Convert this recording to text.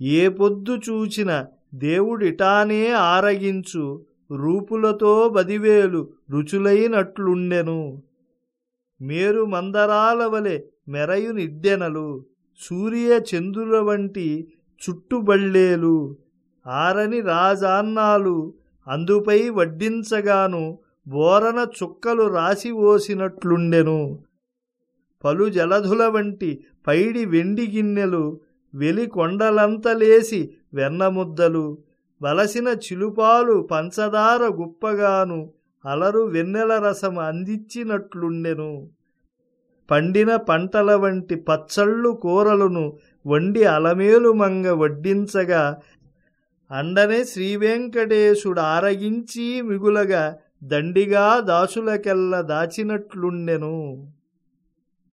ఏ పొద్దు చూచిన దేవుడిటానే ఆరగించు రూపులతో బదివేలు రుచులైనట్లుండెను. మేరు మందరాల వలె మెరయు నిద్దెనలు సూర్య చంద్రుల వంటి చుట్టుబళ్ళేలు. ఆరని రాజాన్నాలు అందుపై వడ్డించగాను బోరన చుక్కలు రాసి ఓసినట్లుండెను. పలు జలధుల వంటి పైడి వెండి గిన్నెలు వెలికొండలంతలేసి వెన్నముద్దలు వలసిన చిలుపాలు పంచదార గుప్పగాను అలరు వెన్నెల రసం అందించినట్లుండెను. పండిన పంటల వంటి పచ్చళ్ళు కూరలను వండి అలమేలు మంగ వడ్డించగా అండనే శ్రీవెంకటేశుడు ఆరగించి మిగులగా దండిగా దాసులకెల్ల దాచినట్లుండెను.